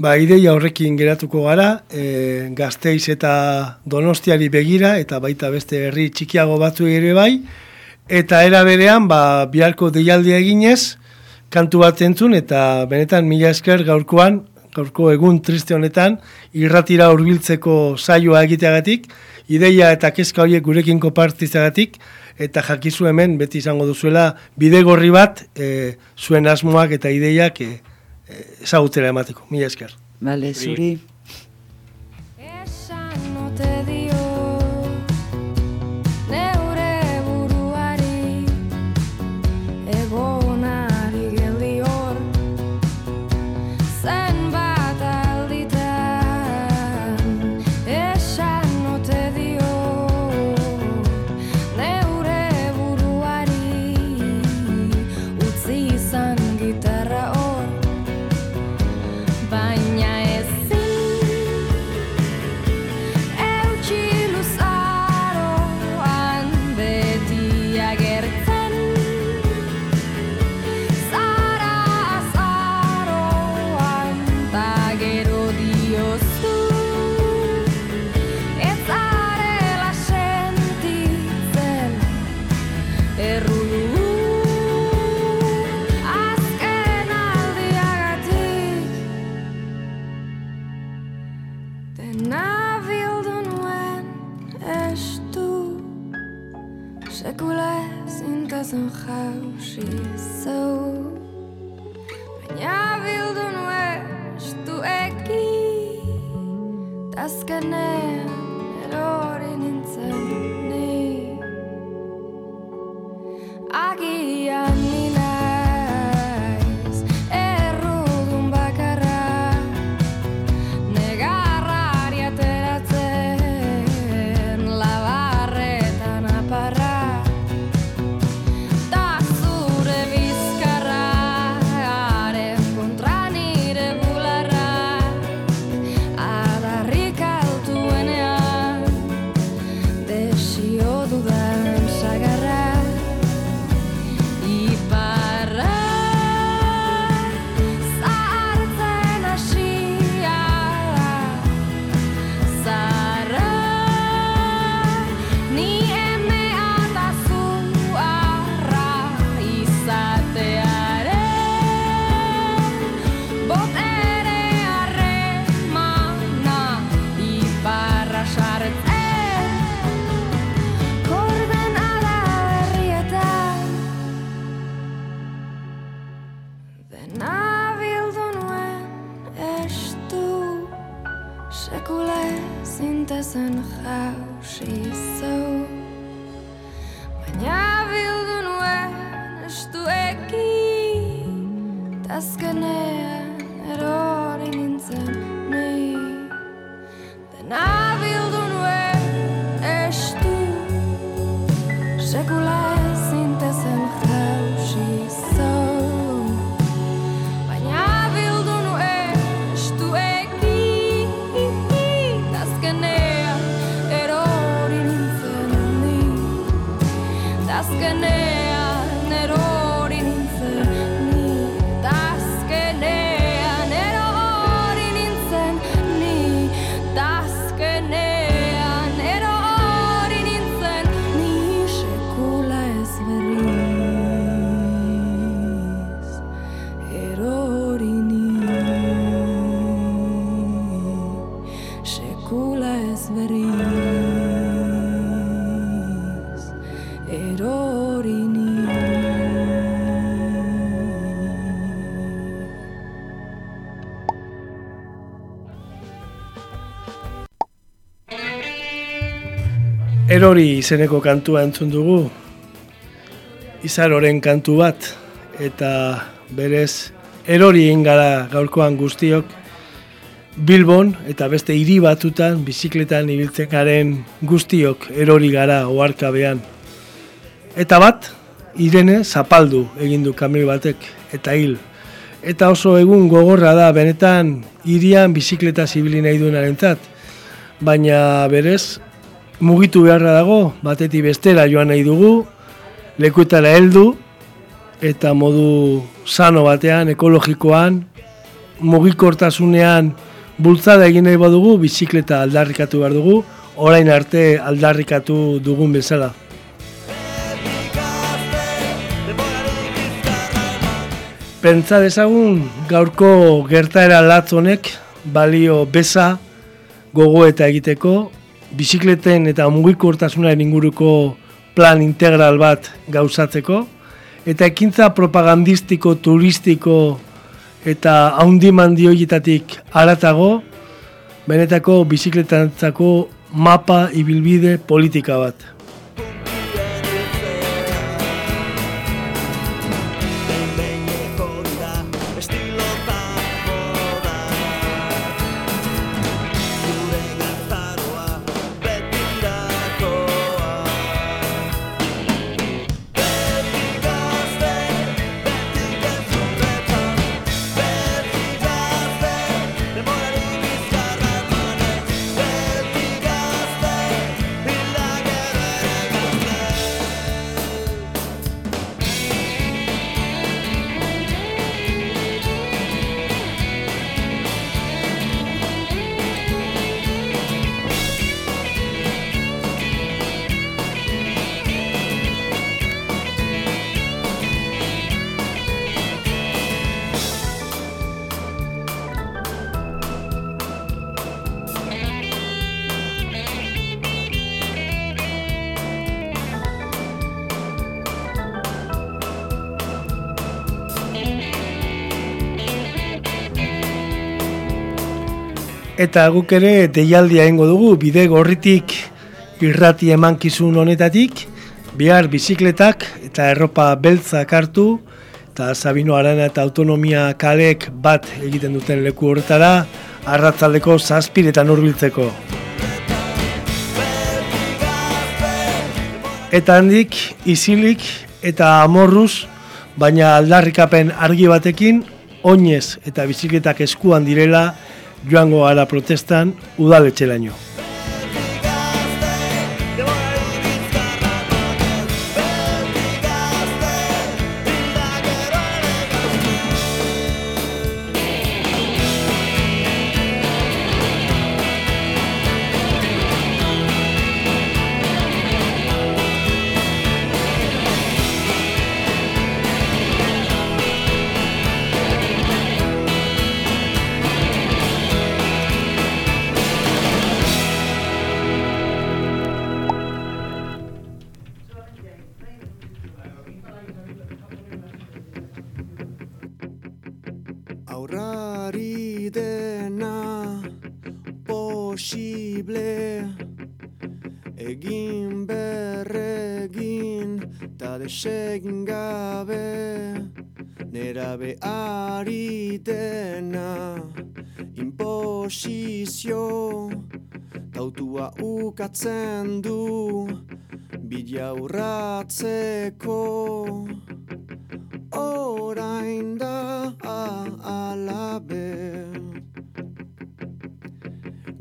Ba, ideia horrekin geratuko gara, e, gazteiz eta donostiari begira, eta baita beste herri txikiago batzu ere bai, eta era berean, ba, biharko deialdia eginez, kantu bat entzun, eta benetan mila esker gaurkoan, gaurko egun triste honetan, irratira hurbiltzeko saioa egiteagatik, ideia eta kezka horiek gurekin kopartizagatik, eta jakizu hemen beti izango duzuela bidegorri bat e, zuen asmoak eta ideiak e, ezagutzera emateko. Mila esker. Vale, zuri. Erori izeneko kantua entzun dugu, izaroren kantu bat, eta berez erori egin gara gaurkoan guztiok, Bilbon eta beste hiri batutan bizikletan ibiltzen garen guztiok erori gara oarkabean. Eta bat, Irene zapaldu egin du kamioi batek eta hil. Eta oso egun gogorra da benetan hirian bizikleta zibili nahi duenarentzat. Baina berez mugitu beharra dago, batetik bestera joan nahi dugu, lekuetara heldu eta modu sano batean, ekologikoan, mugikortasunean bultzada egin nahi badugu, bizikleta aldarrikatu behar dugu, orain arte aldarrikatu dugun bezala. Pentsa dezagun gaurko gertaera latz honek balio beza gogo eta egiteko, bizikleten eta mugikortasunaren inguruko plan integral bat gauzatzeko, eta ekintza propagandistiko, turistiko eta haundimandi horietatik aratago, benetako bizikletantzako mapa ibilbide politika bat. Eta guk ere deialdia egingo dugu bide gorritik irrati emankizun honetatik, bihar bizikletak eta erropa beltzak hartu, eta Sabino Arana eta Autonomia kalek bat egiten duten leku horretara, arratzaldeko zazpiretan urbiltzeko. Eta handik, isilik eta amorruz, baina aldarrikapen argi batekin, oinez eta bizikletak eskuan direla, joango gara protestan udaletxeraino.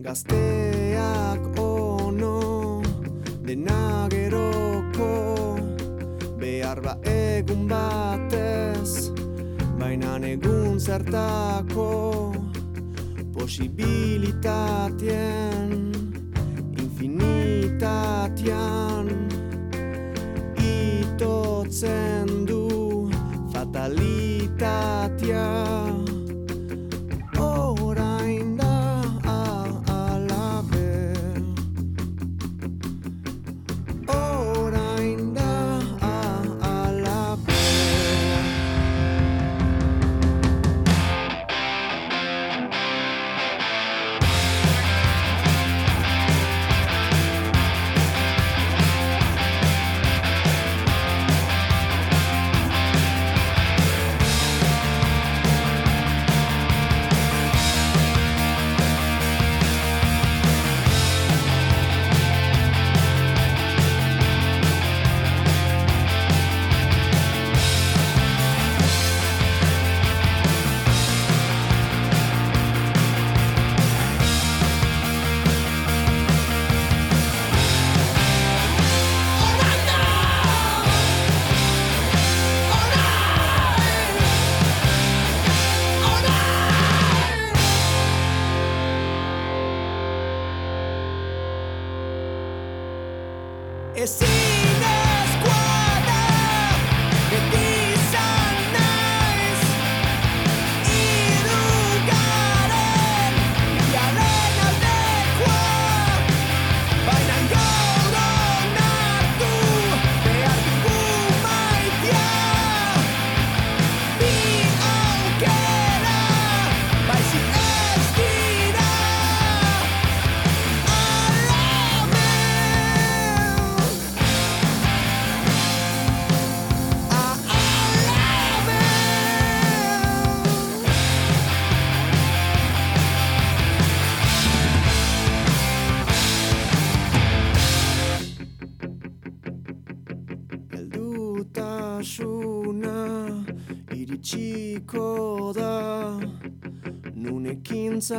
Gazteak ono dena geroko Behar ba egun batez Baina egun zertako Posibilitatien Infinitatian Itotzen du fatalitatea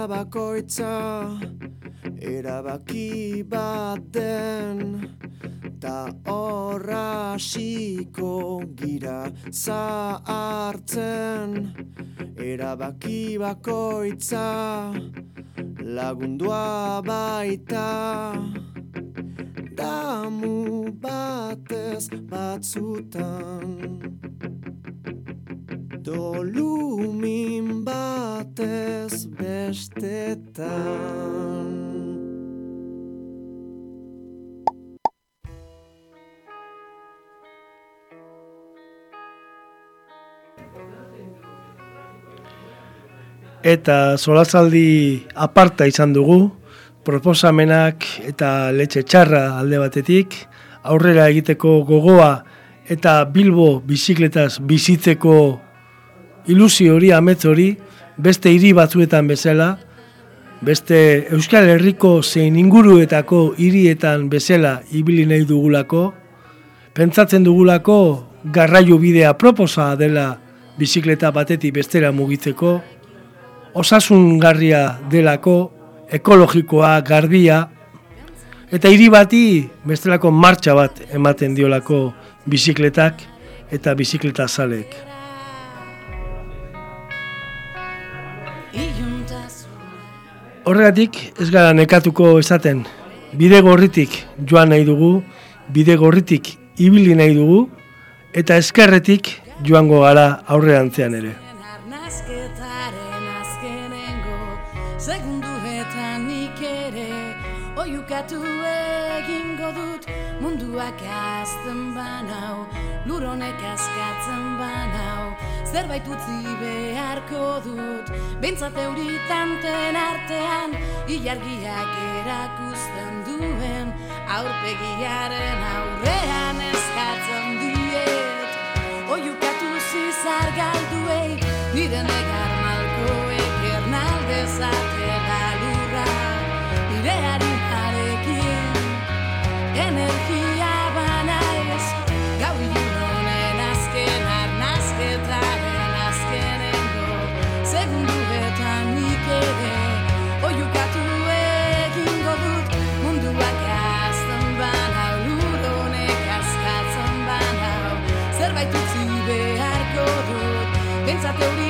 bakoitza erabaki bat den Ta horra hasiko gira zahartzen. Erabaki bakoitza lagundua baita damu batez batzutan Dolumin batez bestetan. Eta solazaldi aparta izan dugu, proposamenak eta letxe txarra alde batetik, aurrera egiteko gogoa eta Bilbo bizikletaz bizitzeko ilusio hori, amets hori, beste hiri batzuetan bezala, beste Euskal Herriko zein inguruetako hirietan bezala ibili nahi dugulako, pentsatzen dugulako garraio bidea proposa dela bizikleta batetik bestera mugitzeko, osasungarria delako, ekologikoa, garbia, eta hiri bati bestelako martxa bat ematen diolako bizikletak eta bizikleta zalek. Horregatik ez gara nekatuko esaten, bide gorritik joan nahi dugu, bide gorritik ibili nahi dugu, eta eskerretik joango gara aurrerantzean ere. Segunduetan nik ere oiukatu egingo dut munduak azten banau luronek zerbait utzi beharko dut. Bentsat euritanten artean ilargiak erakusten duen aurpegiaren aurrean eskatzen diet. Oiukatu zizar galduei Nire negar malkoek ernaldezatela lurra Nire harimarekin Energia dut Bentsat euritanten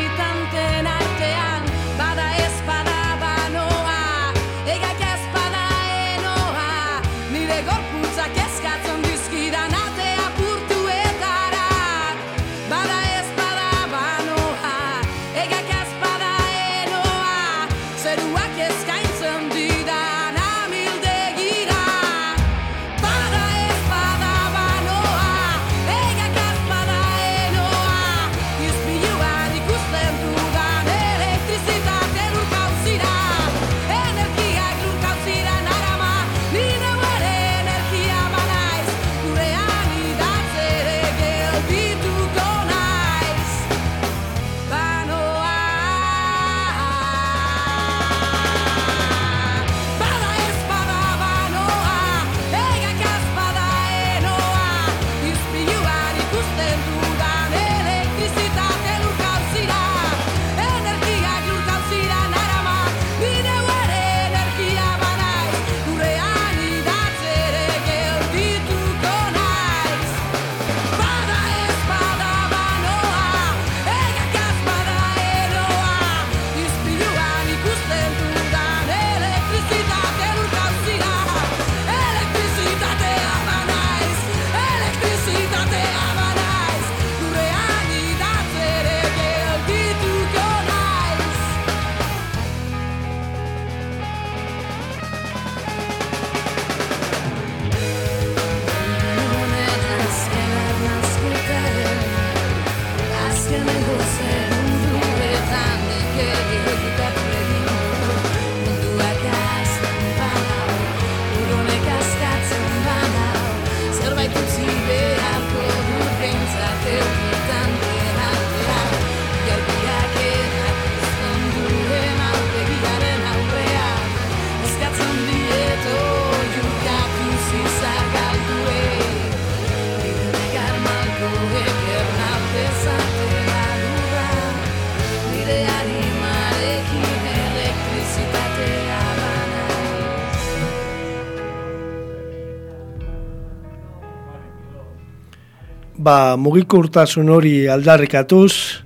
ba, mugikurtasun hori aldarrikatuz,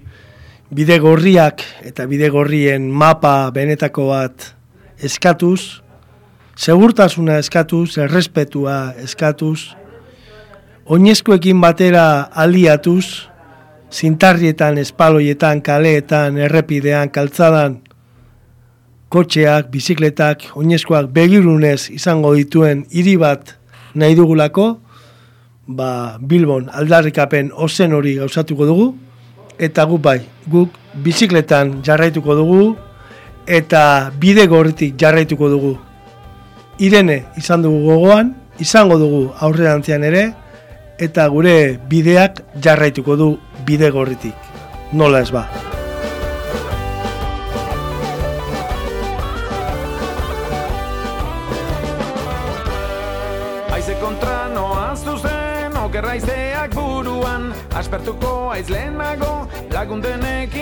bide gorriak eta bide gorrien mapa benetako bat eskatuz, segurtasuna eskatuz, errespetua eskatuz, oinezkoekin batera aliatuz, zintarrietan, espaloietan, kaleetan, errepidean, kaltzadan, kotxeak, bizikletak, oinezkoak begirunez izango dituen hiri bat nahi dugulako, ba, Bilbon aldarrikapen ozen hori gauzatuko dugu, eta guk bai, guk bizikletan jarraituko dugu, eta bide gorritik jarraituko dugu. Irene izan dugu gogoan, izango dugu aurrerantzean ere, eta gure bideak jarraituko du bide gorritik. Nola ez ba. Aspertuko aiz lehenago, lagundenek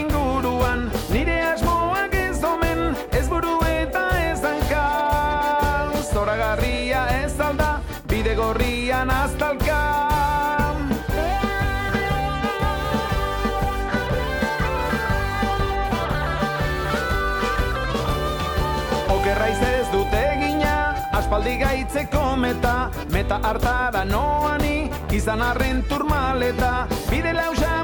gaitzeko meta Meta hartara noani, izan arren turmaleta. Bide lausamur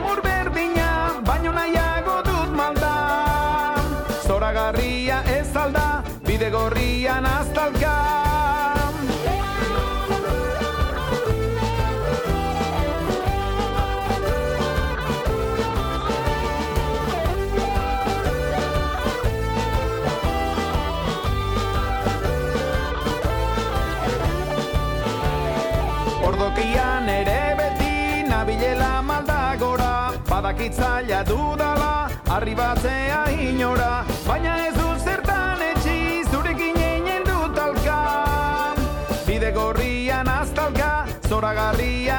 Badakitzaila dudala, arribatzea inora Baina ez du zertan etxi, zurekin einen dut alka. Bide gorrian aztalka, zoragarria